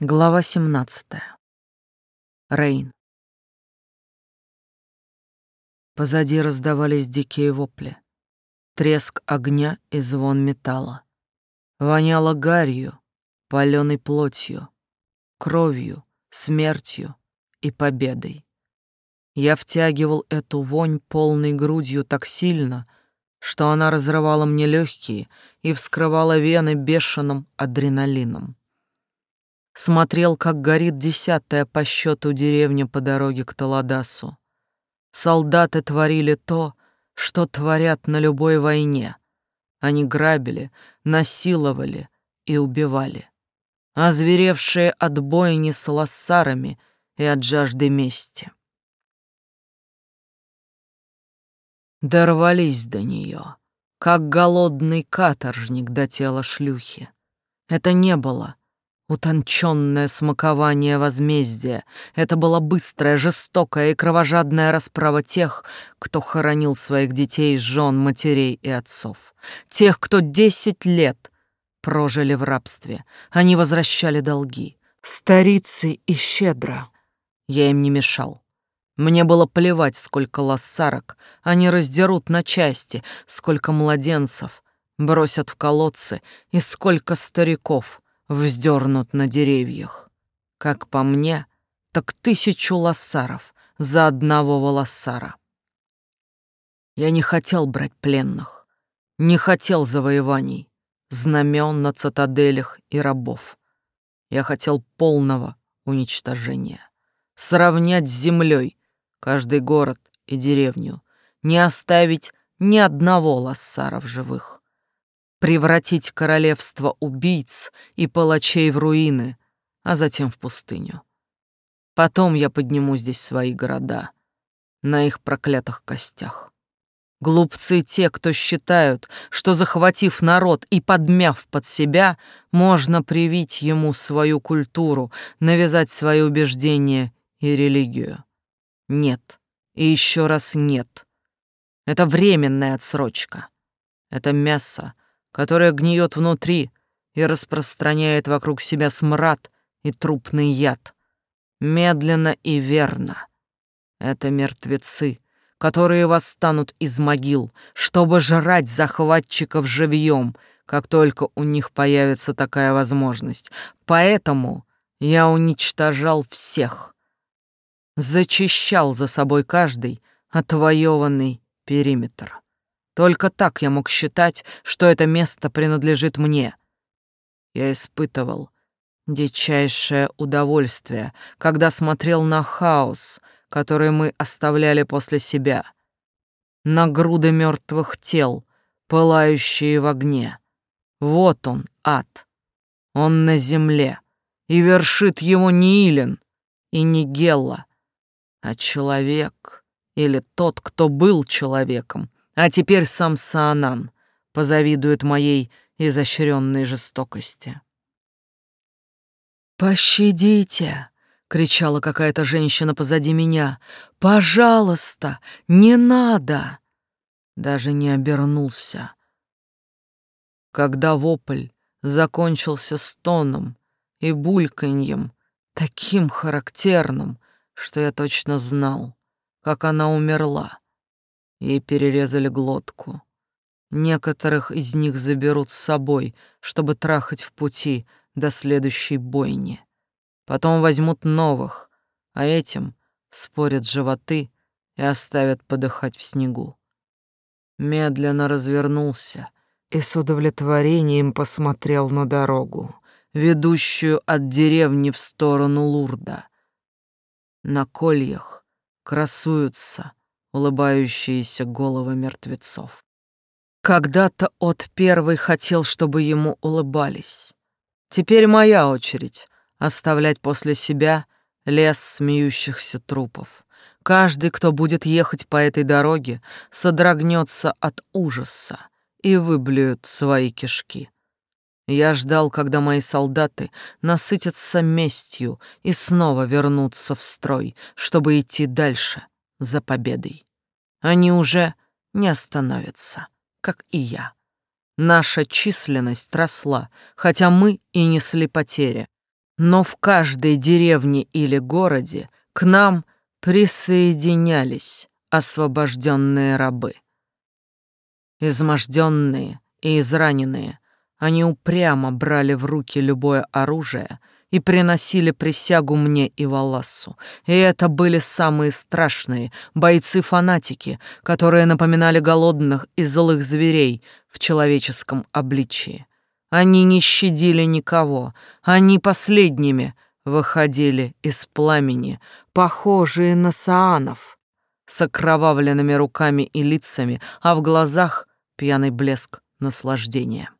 Глава 17. Рейн. Позади раздавались дикие вопли, треск огня и звон металла. Воняло гарью, паленой плотью, кровью, смертью и победой. Я втягивал эту вонь полной грудью так сильно, что она разрывала мне легкие и вскрывала вены бешеным адреналином смотрел, как горит десятая по счету деревня по дороге к Таладасу. Солдаты творили то, что творят на любой войне. Они грабили, насиловали и убивали. Озверевшие от бойни с лассарами и от жажды мести. Дорвались до нее, как голодный каторжник до тела шлюхи. Это не было Утонченное смакование возмездия. Это была быстрая, жестокая и кровожадная расправа тех, кто хоронил своих детей, жен, матерей и отцов. Тех, кто десять лет прожили в рабстве. Они возвращали долги. Старицы и щедро. Я им не мешал. Мне было плевать, сколько лоссарок они раздерут на части, сколько младенцев бросят в колодцы и сколько стариков — вздернут на деревьях. Как по мне, так тысячу лоссаров за одного волоссара. Я не хотел брать пленных, не хотел завоеваний, знамен на цитаделях и рабов. Я хотел полного уничтожения, сравнять с землей каждый город и деревню, не оставить ни одного лоссара в живых превратить королевство убийц и палачей в руины, а затем в пустыню. Потом я подниму здесь свои города, на их проклятых костях. Глупцы те, кто считают, что, захватив народ и подмяв под себя, можно привить ему свою культуру, навязать свои убеждения и религию. Нет. И еще раз нет. Это временная отсрочка. Это мясо, которая гниет внутри и распространяет вокруг себя смрад и трупный яд. Медленно и верно. Это мертвецы, которые восстанут из могил, чтобы жрать захватчиков живьем, как только у них появится такая возможность. Поэтому я уничтожал всех. Зачищал за собой каждый отвоеванный периметр. Только так я мог считать, что это место принадлежит мне. Я испытывал дичайшее удовольствие, когда смотрел на хаос, который мы оставляли после себя, на груды мертвых тел, пылающие в огне. Вот он, ад. Он на земле, и вершит его не Илен и не Гелла, а человек или тот, кто был человеком, а теперь сам Саанан позавидует моей изощренной жестокости. «Пощадите!» — кричала какая-то женщина позади меня. «Пожалуйста, не надо!» Даже не обернулся. Когда вопль закончился стоном и бульканьем, таким характерным, что я точно знал, как она умерла. Ей перерезали глотку. Некоторых из них заберут с собой, чтобы трахать в пути до следующей бойни. Потом возьмут новых, а этим спорят животы и оставят подыхать в снегу. Медленно развернулся и с удовлетворением посмотрел на дорогу, ведущую от деревни в сторону Лурда. На кольях красуются улыбающиеся головы мертвецов. Когда-то от первый хотел, чтобы ему улыбались. Теперь моя очередь оставлять после себя лес смеющихся трупов. Каждый, кто будет ехать по этой дороге, содрогнется от ужаса и выблюют свои кишки. Я ждал, когда мои солдаты насытятся местью и снова вернутся в строй, чтобы идти дальше за победой. Они уже не остановятся, как и я. Наша численность росла, хотя мы и несли потери. Но в каждой деревне или городе к нам присоединялись освобожденные рабы. Изможденные и израненные, они упрямо брали в руки любое оружие и приносили присягу мне и Валассу. И это были самые страшные бойцы-фанатики, которые напоминали голодных и злых зверей в человеческом обличии. Они не щадили никого, они последними выходили из пламени, похожие на саанов, с окровавленными руками и лицами, а в глазах пьяный блеск наслаждения.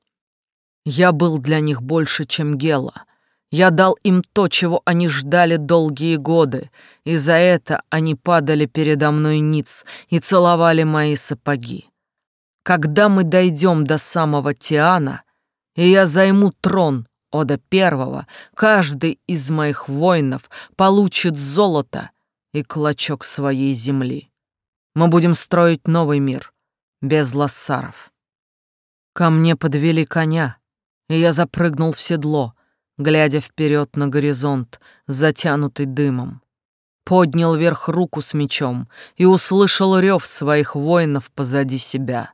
Я был для них больше, чем Гела. Я дал им то, чего они ждали долгие годы, и за это они падали передо мной ниц и целовали мои сапоги. Когда мы дойдем до самого Тиана, и я займу трон Ода Первого, каждый из моих воинов получит золото и клочок своей земли. Мы будем строить новый мир, без лассаров. Ко мне подвели коня, и я запрыгнул в седло, глядя вперед на горизонт, затянутый дымом. Поднял вверх руку с мечом и услышал рев своих воинов позади себя.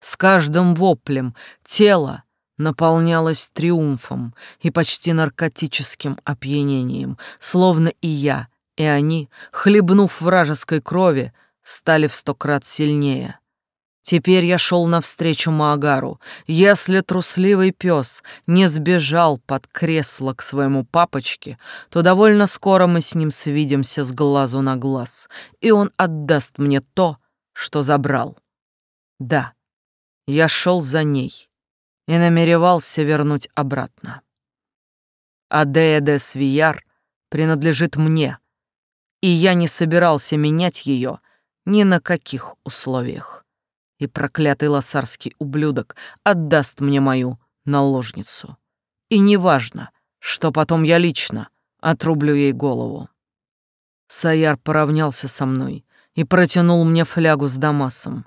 С каждым воплем тело наполнялась триумфом и почти наркотическим опьянением, словно и я, и они, хлебнув вражеской крови, стали в сто крат сильнее. Теперь я шел навстречу Маагару. Если трусливый пес не сбежал под кресло к своему папочке, то довольно скоро мы с ним свидимся с глазу на глаз, и он отдаст мне то, что забрал. Да, я шел за ней и намеревался вернуть обратно. Адея де Свияр принадлежит мне, и я не собирался менять ее ни на каких условиях. И проклятый лосарский ублюдок отдаст мне мою наложницу. И неважно, что потом я лично отрублю ей голову. Саяр поравнялся со мной и протянул мне флягу с Дамасом.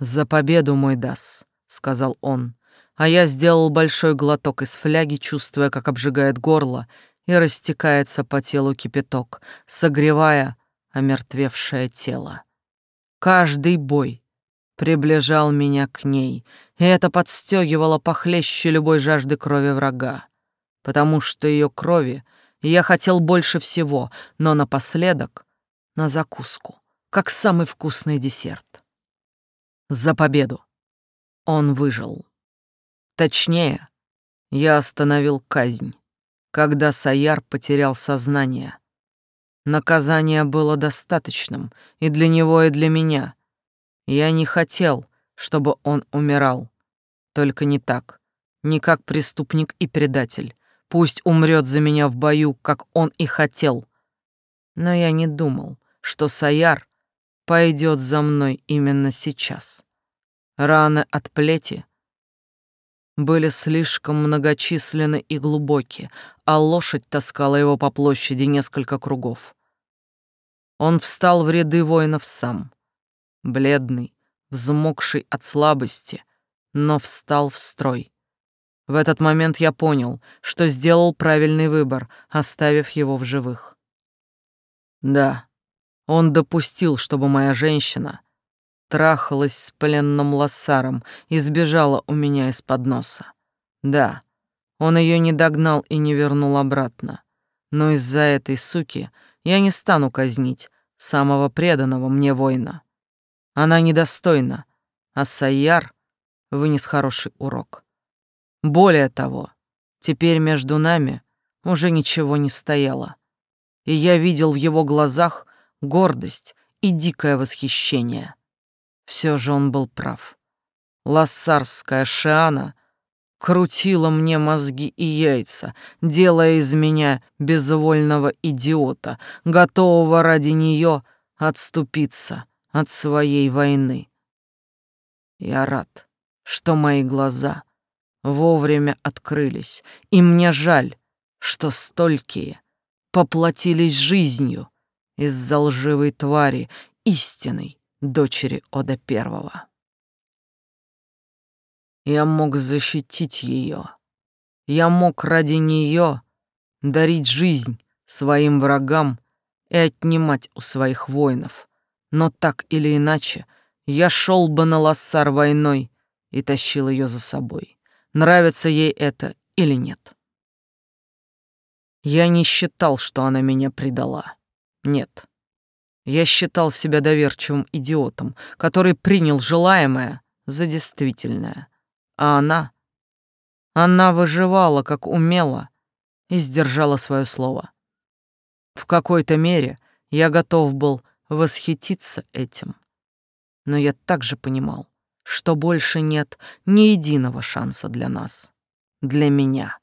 «За победу, мой Дас», — сказал он, а я сделал большой глоток из фляги, чувствуя, как обжигает горло и растекается по телу кипяток, согревая омертвевшее тело. Каждый бой приближал меня к ней, и это подстегивало похлеще любой жажды крови врага, потому что ее крови я хотел больше всего, но напоследок — на закуску, как самый вкусный десерт. За победу! Он выжил. Точнее, я остановил казнь, когда Саяр потерял сознание. Наказание было достаточным и для него, и для меня. Я не хотел, чтобы он умирал. Только не так. Не как преступник и предатель. Пусть умрет за меня в бою, как он и хотел. Но я не думал, что Саяр пойдет за мной именно сейчас. Раны от плети были слишком многочисленны и глубоки, а лошадь таскала его по площади несколько кругов. Он встал в ряды воинов сам, бледный, взмокший от слабости, но встал в строй. В этот момент я понял, что сделал правильный выбор, оставив его в живых. Да, он допустил, чтобы моя женщина трахалась с пленным лоссаром и сбежала у меня из-под носа. Да, он ее не догнал и не вернул обратно. Но из-за этой суки я не стану казнить самого преданного мне воина. Она недостойна, а Сайяр вынес хороший урок. Более того, теперь между нами уже ничего не стояло, и я видел в его глазах гордость и дикое восхищение. Все же он был прав. Лассарская Шиана крутила мне мозги и яйца, делая из меня безвольного идиота, готового ради нее отступиться от своей войны. Я рад, что мои глаза вовремя открылись, и мне жаль, что столькие поплатились жизнью из-за лживой твари, истинной, дочери Ода Первого. Я мог защитить ее. Я мог ради нее дарить жизнь своим врагам и отнимать у своих воинов. Но так или иначе, я шел бы на лассар войной и тащил ее за собой. Нравится ей это или нет. Я не считал, что она меня предала. Нет. Я считал себя доверчивым идиотом, который принял желаемое за действительное. А она... Она выживала, как умела, и сдержала свое слово. В какой-то мере я готов был восхититься этим. Но я также понимал, что больше нет ни единого шанса для нас, для меня.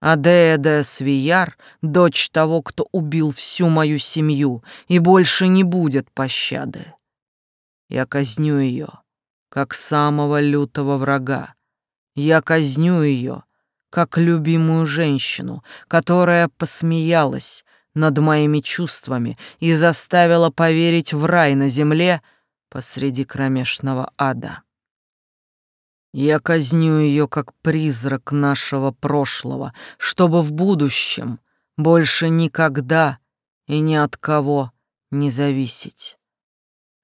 Адея де Свияр — дочь того, кто убил всю мою семью, и больше не будет пощады. Я казню ее, как самого лютого врага. Я казню ее, как любимую женщину, которая посмеялась над моими чувствами и заставила поверить в рай на земле посреди кромешного ада. Я казню ее как призрак нашего прошлого, чтобы в будущем больше никогда и ни от кого не зависеть.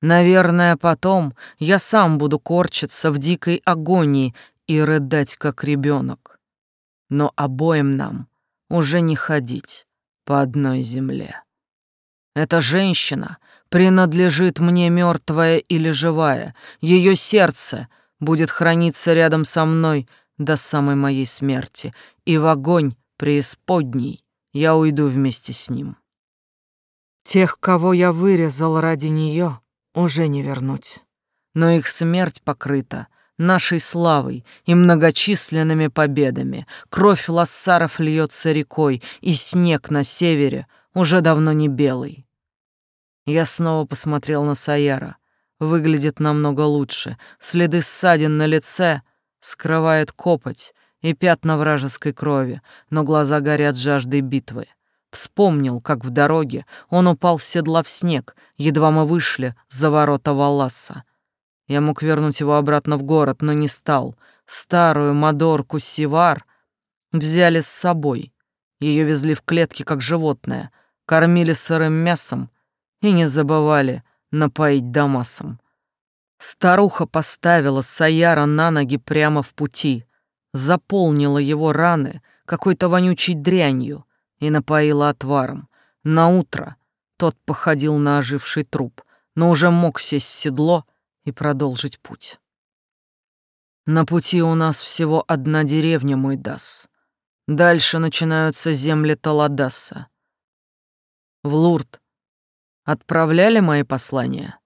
Наверное, потом я сам буду корчиться в дикой агонии и рыдать, как ребенок. Но обоим нам уже не ходить по одной земле. Эта женщина принадлежит мне мертвая или живая, ее сердце — будет храниться рядом со мной до самой моей смерти, и в огонь преисподней я уйду вместе с ним. Тех, кого я вырезал ради нее, уже не вернуть. Но их смерть покрыта нашей славой и многочисленными победами. Кровь лассаров льется рекой, и снег на севере уже давно не белый. Я снова посмотрел на Саяра — выглядит намного лучше. Следы ссадин на лице скрывает копоть и пятна вражеской крови, но глаза горят жаждой битвы. Вспомнил, как в дороге он упал с седла в снег, едва мы вышли за ворота Валласа. Я мог вернуть его обратно в город, но не стал. Старую Мадорку Сивар взяли с собой. Ее везли в клетке, как животное, кормили сырым мясом и не забывали напоить Дамасом. Старуха поставила Саяра на ноги прямо в пути, заполнила его раны какой-то вонючей дрянью и напоила отваром. На утро тот походил на оживший труп, но уже мог сесть в седло и продолжить путь. На пути у нас всего одна деревня, мой Дас. Дальше начинаются земли Таладаса. В Лурд отправляли мои послания?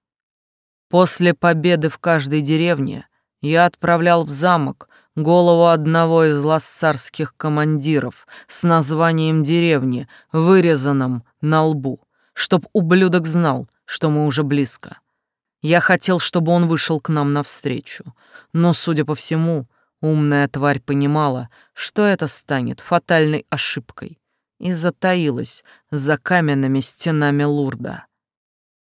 После победы в каждой деревне я отправлял в замок голову одного из лассарских командиров с названием деревни, вырезанным на лбу, чтоб ублюдок знал, что мы уже близко. Я хотел, чтобы он вышел к нам навстречу, но, судя по всему, умная тварь понимала, что это станет фатальной ошибкой, и затаилась за каменными стенами Лурда.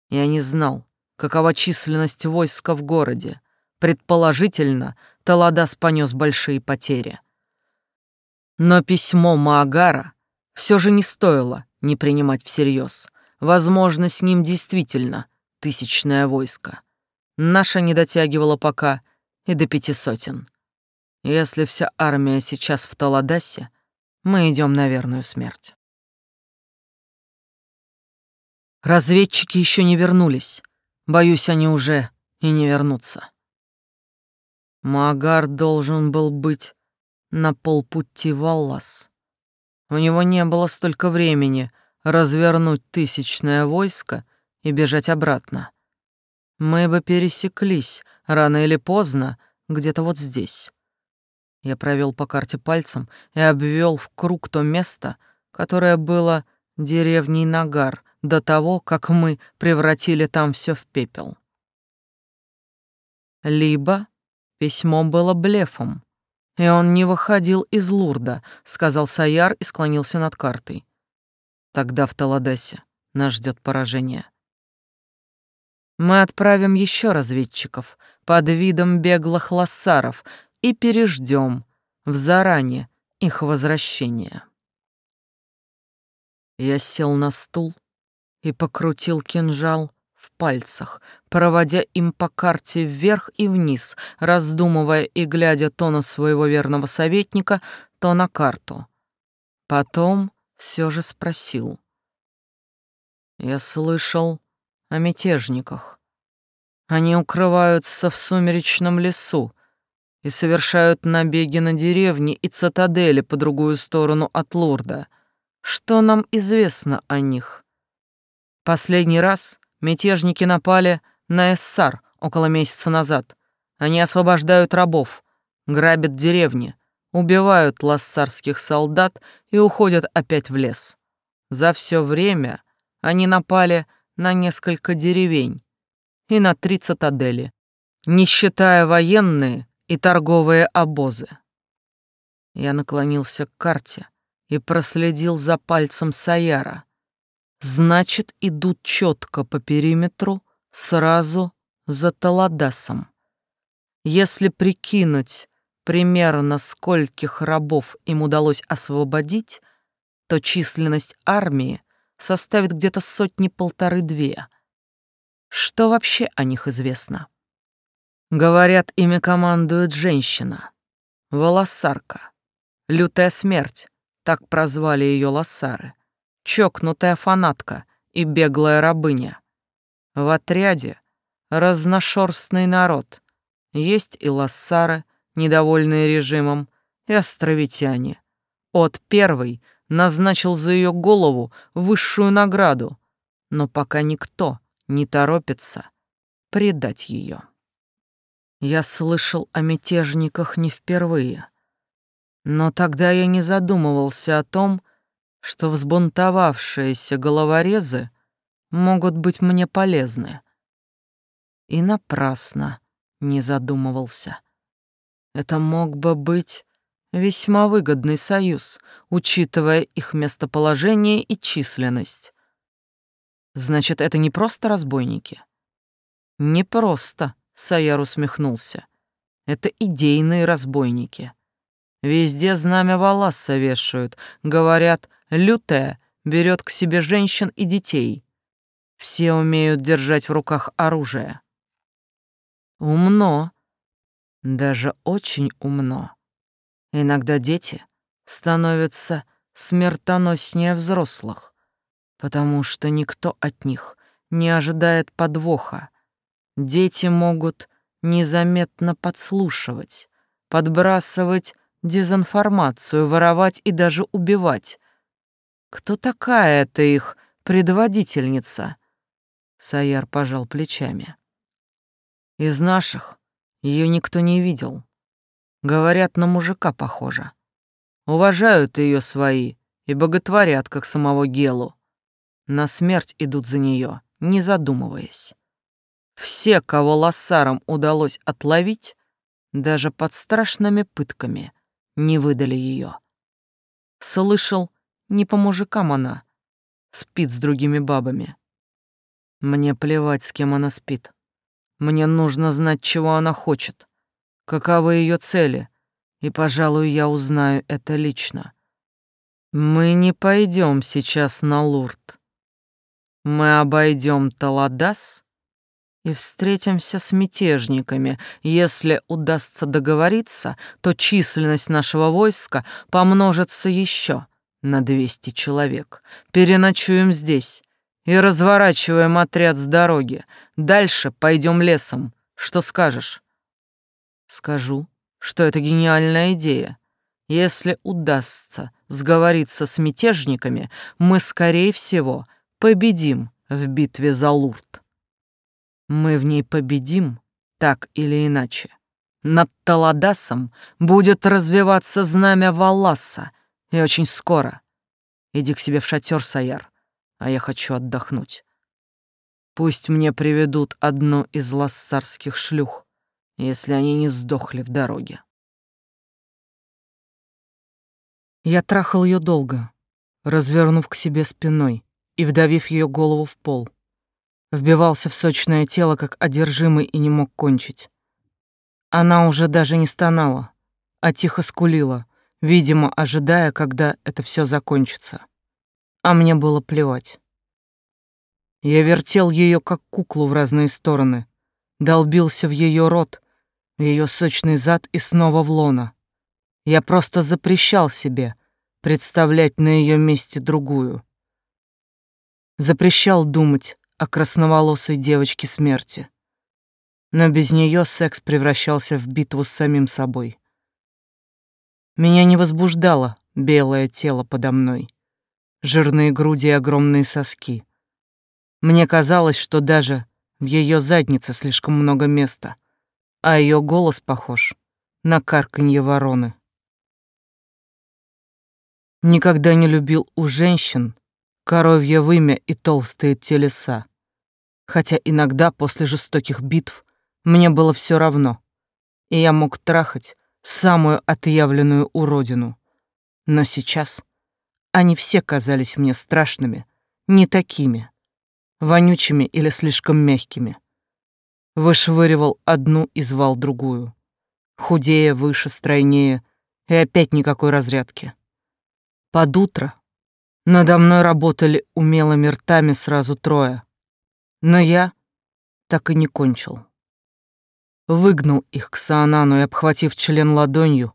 Я не знал, какова численность войска в городе. Предположительно, Таладас понес большие потери. Но письмо Маагара все же не стоило не принимать всерьез. Возможно, с ним действительно тысячное войско. Наша не дотягивала пока и до пяти сотен. Если вся армия сейчас в Таладасе, мы идем на верную смерть. Разведчики еще не вернулись. Боюсь, они уже и не вернутся. Магар должен был быть на полпути в Аллас. У него не было столько времени развернуть тысячное войско и бежать обратно. Мы бы пересеклись рано или поздно где-то вот здесь. Я провел по карте пальцем и обвел в круг то место, которое было деревней Нагар, до того, как мы превратили там все в пепел. Либо письмо было блефом, и он не выходил из Лурда, сказал Саяр и склонился над картой. Тогда в Таладесе нас ждет поражение. Мы отправим еще разведчиков под видом беглых лассаров и переждем в заране их возвращение. Я сел на стул и покрутил кинжал в пальцах, проводя им по карте вверх и вниз, раздумывая и глядя то на своего верного советника, то на карту. Потом все же спросил. Я слышал о мятежниках. Они укрываются в сумеречном лесу и совершают набеги на деревни и цитадели по другую сторону от Лурда. Что нам известно о них? Последний раз мятежники напали на Эссар около месяца назад. Они освобождают рабов, грабят деревни, убивают лассарских солдат и уходят опять в лес. За все время они напали на несколько деревень и на три цитадели, не считая военные и торговые обозы. Я наклонился к карте и проследил за пальцем Саяра. Значит, идут четко по периметру, сразу за Таладасом. Если прикинуть примерно скольких рабов им удалось освободить, то численность армии составит где-то сотни-полторы-две. Что вообще о них известно? Говорят, ими командует женщина. Волосарка. Лютая смерть, так прозвали ее лоссары. Чокнутая фанатка и беглая рабыня. В отряде разношерстный народ. Есть и лоссары, недовольные режимом, и островитяне. От первой назначил за ее голову высшую награду, но пока никто не торопится предать ее. Я слышал о мятежниках не впервые, но тогда я не задумывался о том, что взбунтовавшиеся головорезы могут быть мне полезны. И напрасно не задумывался. Это мог бы быть весьма выгодный союз, учитывая их местоположение и численность. Значит, это не просто разбойники? Не просто, Саяр усмехнулся. Это идейные разбойники. Везде знамя Валаса вешают, говорят, лютая берет к себе женщин и детей. Все умеют держать в руках оружие. Умно, даже очень умно. Иногда дети становятся смертоноснее взрослых, потому что никто от них не ожидает подвоха. Дети могут незаметно подслушивать, подбрасывать дезинформацию, воровать и даже убивать. Кто такая эта их предводительница? Саяр пожал плечами. Из наших ее никто не видел. Говорят, на мужика похожа. Уважают ее свои и боготворят, как самого Гелу. На смерть идут за нее, не задумываясь. Все, кого лоссарам удалось отловить, даже под страшными пытками, не выдали ее. Слышал, не по мужикам она, спит с другими бабами. Мне плевать, с кем она спит. Мне нужно знать, чего она хочет каковы ее цели, и, пожалуй, я узнаю это лично. Мы не пойдем сейчас на Лурд. Мы обойдем Таладас и встретимся с мятежниками. Если удастся договориться, то численность нашего войска помножится еще на двести человек. Переночуем здесь и разворачиваем отряд с дороги. Дальше пойдем лесом. Что скажешь? Скажу, что это гениальная идея. Если удастся сговориться с мятежниками, мы, скорее всего, победим в битве за Лурд. Мы в ней победим, так или иначе. Над Таладасом будет развиваться знамя Валласа, и очень скоро. Иди к себе в шатер, Саяр, а я хочу отдохнуть. Пусть мне приведут одну из лассарских шлюх если они не сдохли в дороге. Я трахал ее долго, развернув к себе спиной и вдавив ее голову в пол. Вбивался в сочное тело, как одержимый, и не мог кончить. Она уже даже не стонала, а тихо скулила, видимо, ожидая, когда это все закончится. а мне было плевать. Я вертел ее как куклу в разные стороны, долбился в ее рот, в ее сочный зад и снова в лона. Я просто запрещал себе представлять на ее месте другую. Запрещал думать о красноволосой девочке смерти. Но без нее секс превращался в битву с самим собой. Меня не возбуждало белое тело подо мной, жирные груди и огромные соски. Мне казалось, что даже в ее заднице слишком много места, а ее голос похож на карканье вороны. Никогда не любил у женщин коровье вымя и толстые телеса. Хотя иногда после жестоких битв мне было все равно, и я мог трахать самую отъявленную уродину. Но сейчас они все казались мне страшными, не такими, вонючими или слишком мягкими. Вышвыривал одну и звал другую. Худее, выше, стройнее, и опять никакой разрядки. Под утро надо мной работали умелыми ртами сразу трое. Но я так и не кончил. Выгнал их к Саанану и, обхватив член ладонью,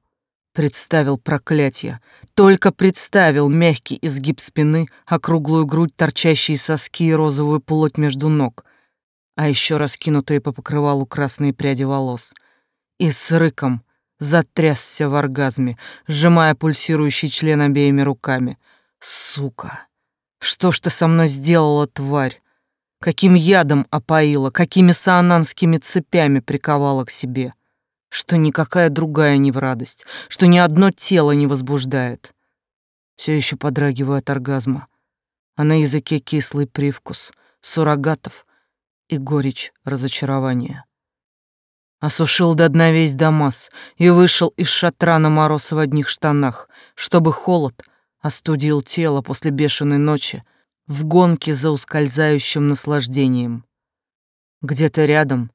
представил проклятие. Только представил мягкий изгиб спины, округлую грудь, торчащие соски и розовую плоть между ног, а еще раскинутые по покрывалу красные пряди волос. И с рыком затрясся в оргазме, сжимая пульсирующий член обеими руками. «Сука! Что ж ты со мной сделала, тварь? Каким ядом опоила, какими саананскими цепями приковала к себе, что никакая другая не в радость, что ни одно тело не возбуждает. Все еще подрагиваю от оргазма, а на языке кислый привкус суррогатов и горечь разочарования. Осушил до дна весь Дамас и вышел из шатра на мороз в одних штанах, чтобы холод остудил тело после бешеной ночи в гонке за ускользающим наслаждением. Где-то рядом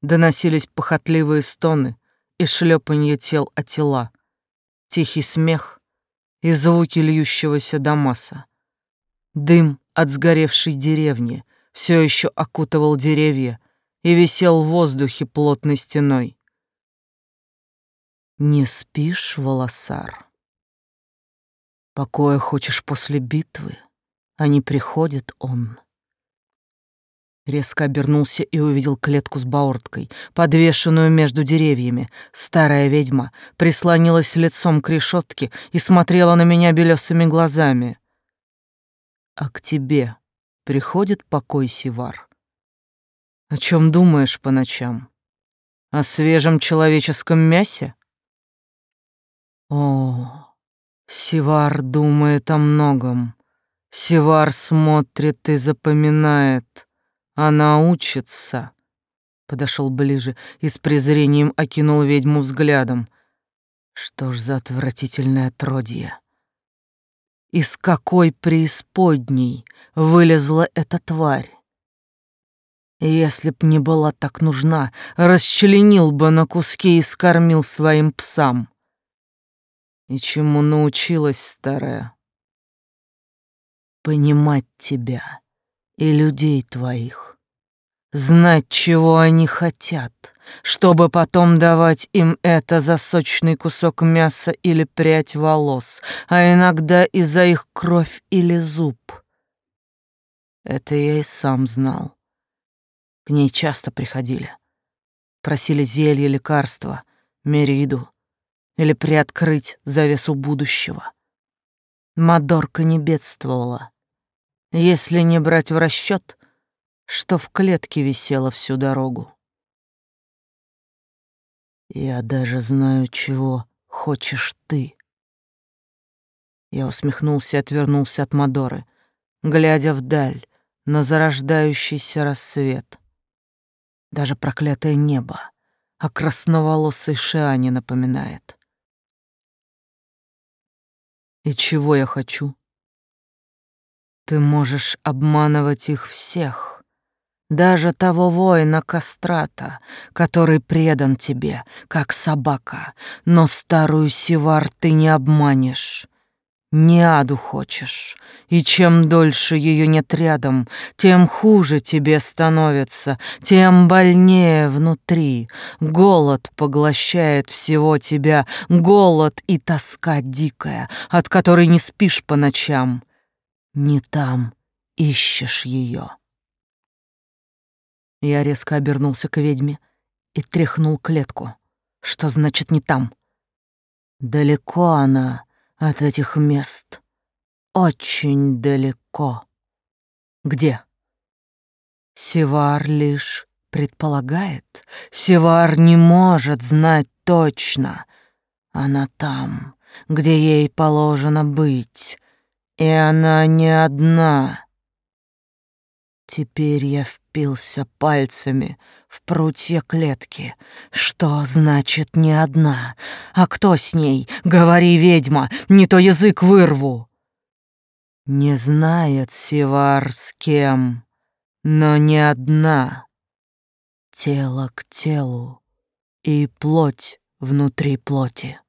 доносились похотливые стоны и шлепанье тел о тела, тихий смех и звуки льющегося Дамаса. Дым от сгоревшей деревни все еще окутывал деревья, и висел в воздухе плотной стеной. Не спишь, волосар? Покоя хочешь после битвы, а не приходит он. Резко обернулся и увидел клетку с баорткой, подвешенную между деревьями. Старая ведьма прислонилась лицом к решетке и смотрела на меня белесыми глазами. «А к тебе приходит покой, Сивар?» О чем думаешь по ночам? О свежем человеческом мясе? О, Сивар думает о многом. Сивар смотрит и запоминает. Она учится. Подошел ближе и с презрением окинул ведьму взглядом. Что ж за отвратительное отродье. Из какой преисподней вылезла эта тварь? Если б не была так нужна, расчленил бы на куски и скормил своим псам. И чему научилась старая? Понимать тебя и людей твоих. Знать, чего они хотят, чтобы потом давать им это за сочный кусок мяса или прядь волос, а иногда и за их кровь или зуб. Это я и сам знал к ней часто приходили. Просили зелье, лекарства, мериду или приоткрыть завесу будущего. Мадорка не бедствовала, если не брать в расчет, что в клетке висела всю дорогу. Я даже знаю, чего хочешь ты. Я усмехнулся и отвернулся от Мадоры, глядя вдаль на зарождающийся рассвет. Даже проклятое небо о красноволосой Шиане напоминает. И чего я хочу? Ты можешь обманывать их всех, даже того воина-кастрата, который предан тебе, как собака, но старую Сивар ты не обманешь. Не аду хочешь, и чем дольше ее нет рядом, тем хуже тебе становится, тем больнее внутри. Голод поглощает всего тебя, голод и тоска дикая, от которой не спишь по ночам. Не там ищешь ее. Я резко обернулся к ведьме и тряхнул клетку. Что значит не там? Далеко она от этих мест. Очень далеко. Где? Севар лишь предполагает. Севар не может знать точно. Она там, где ей положено быть. И она не одна. Теперь я впился пальцами в прутья клетки. Что значит не одна? А кто с ней? Говори, ведьма, не то язык вырву. Не знает Севар с кем, но не одна. Тело к телу и плоть внутри плоти.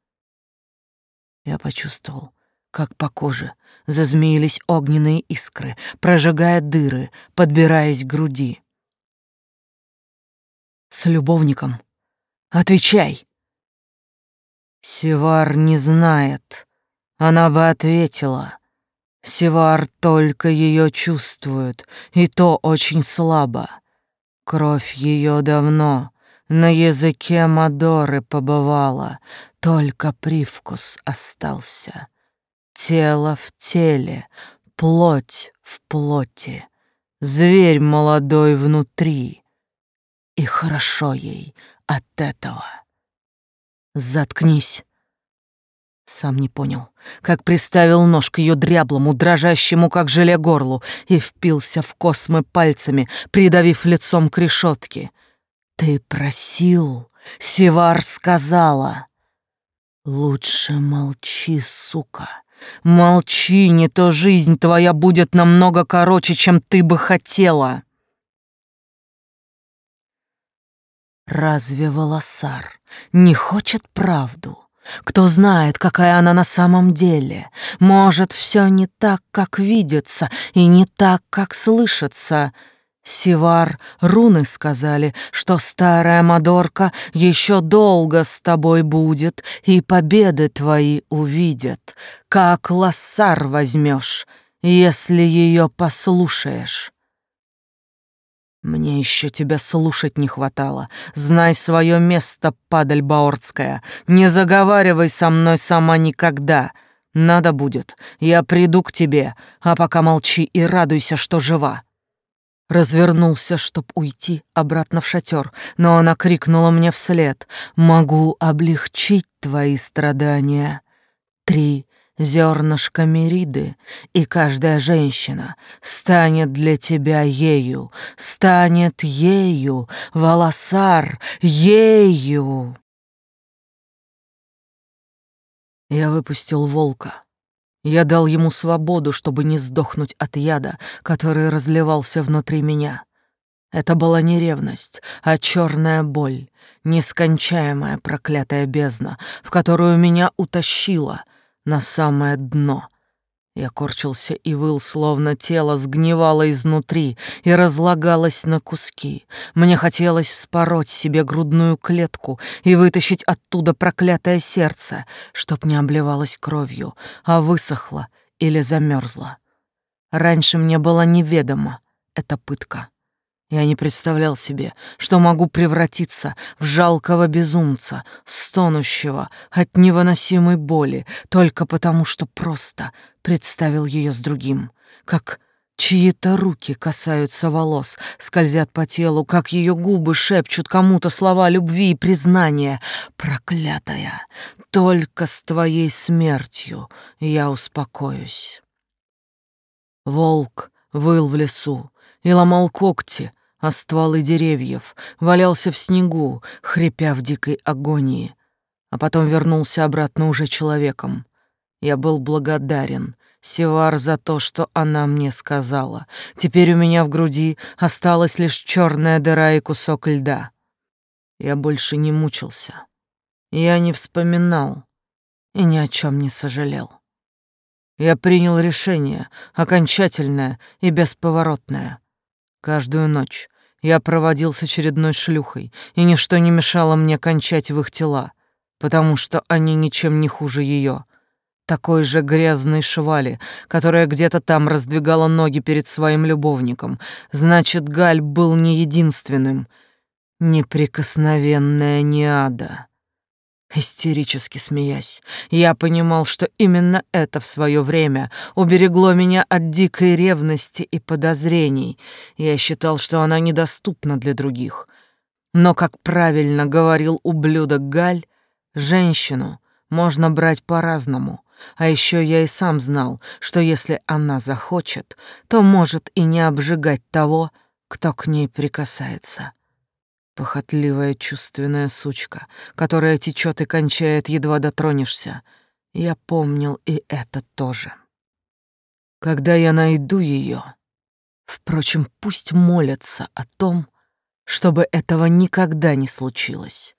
Я почувствовал, как по коже зазмеились огненные искры, прожигая дыры, подбираясь к груди с любовником. Отвечай. Севар не знает. Она бы ответила. Севар только ее чувствует, и то очень слабо. Кровь ее давно на языке Мадоры побывала, только привкус остался. Тело в теле, плоть в плоти, зверь молодой внутри. И хорошо ей от этого. Заткнись. Сам не понял, как приставил нож к ее дряблому, дрожащему, как желе горлу, и впился в космы пальцами, придавив лицом к решетке. «Ты просил, Севар сказала». «Лучше молчи, сука. Молчи, не то жизнь твоя будет намного короче, чем ты бы хотела». Разве Волосар не хочет правду? Кто знает, какая она на самом деле? Может, все не так, как видится, и не так, как слышится. Сивар, руны сказали, что старая Мадорка еще долго с тобой будет, и победы твои увидят. Как лоссар возьмешь, если ее послушаешь. Мне еще тебя слушать не хватало. Знай свое место, падаль баордская. Не заговаривай со мной сама никогда. Надо будет, я приду к тебе, а пока молчи и радуйся, что жива. Развернулся, чтоб уйти обратно в шатер, но она крикнула мне вслед. «Могу облегчить твои страдания». Три зернышко мериды, и каждая женщина станет для тебя ею, станет ею, волосар, ею. Я выпустил волка. Я дал ему свободу, чтобы не сдохнуть от яда, который разливался внутри меня. Это была не ревность, а черная боль, нескончаемая проклятая бездна, в которую меня утащила — на самое дно. Я корчился и выл, словно тело сгнивало изнутри и разлагалось на куски. Мне хотелось вспороть себе грудную клетку и вытащить оттуда проклятое сердце, чтоб не обливалось кровью, а высохло или замерзло. Раньше мне было неведомо эта пытка. Я не представлял себе, что могу превратиться в жалкого безумца, стонущего от невыносимой боли, только потому, что просто представил ее с другим, как чьи-то руки касаются волос, скользят по телу, как ее губы шепчут кому-то слова любви и признания. Проклятая, только с твоей смертью я успокоюсь. Волк выл в лесу и ломал когти, а стволы деревьев, валялся в снегу, хрипя в дикой агонии, а потом вернулся обратно уже человеком. Я был благодарен Севар за то, что она мне сказала. Теперь у меня в груди осталась лишь черная дыра и кусок льда. Я больше не мучился. Я не вспоминал и ни о чем не сожалел. Я принял решение, окончательное и бесповоротное. Каждую ночь я проводил с очередной шлюхой, и ничто не мешало мне кончать в их тела, потому что они ничем не хуже ее. Такой же грязной швали, которая где-то там раздвигала ноги перед своим любовником. Значит, Галь был не единственным. Неприкосновенная Неада. Истерически смеясь, я понимал, что именно это в свое время уберегло меня от дикой ревности и подозрений. Я считал, что она недоступна для других. Но, как правильно говорил ублюдок Галь, женщину можно брать по-разному. А еще я и сам знал, что если она захочет, то может и не обжигать того, кто к ней прикасается. Похотливая чувственная сучка, которая течет и кончает, едва дотронешься. Я помнил и это тоже. Когда я найду ее, впрочем, пусть молятся о том, чтобы этого никогда не случилось.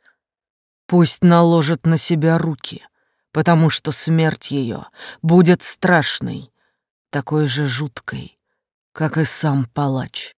Пусть наложит на себя руки, потому что смерть ее будет страшной, такой же жуткой, как и сам палач.